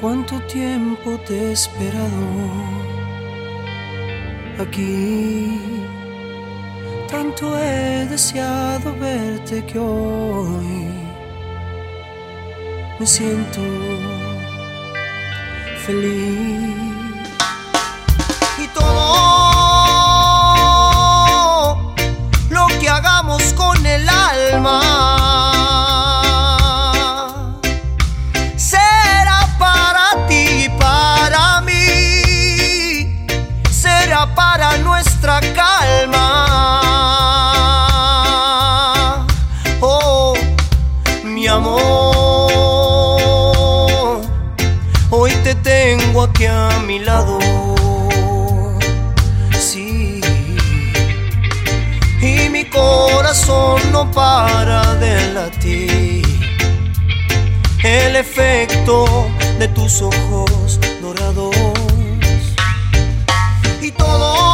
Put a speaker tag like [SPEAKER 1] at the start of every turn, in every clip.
[SPEAKER 1] cuánto tiempo te he esperado aquí. Tanto he deseado verte que hoy me siento feliz.
[SPEAKER 2] Amor, hoy te tengo aquí a mi lado. Sí, y mi corazón no para de latir. El efecto de tus ojos dorados y todo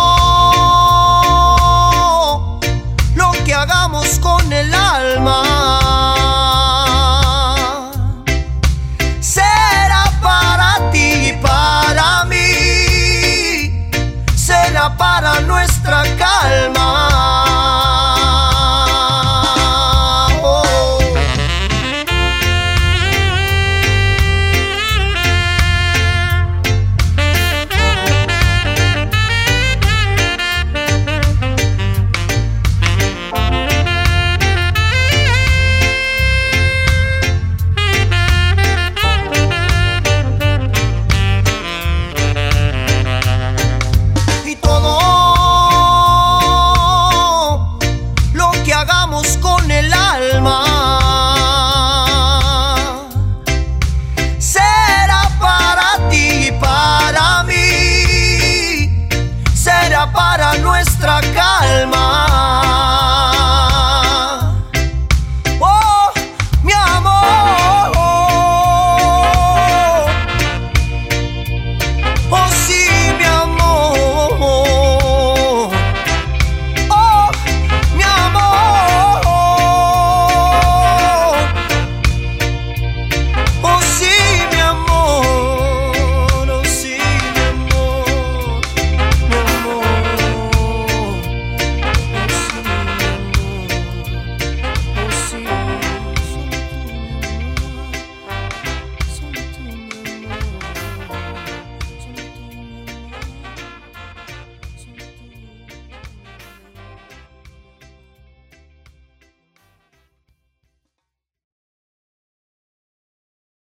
[SPEAKER 2] nuestra calma.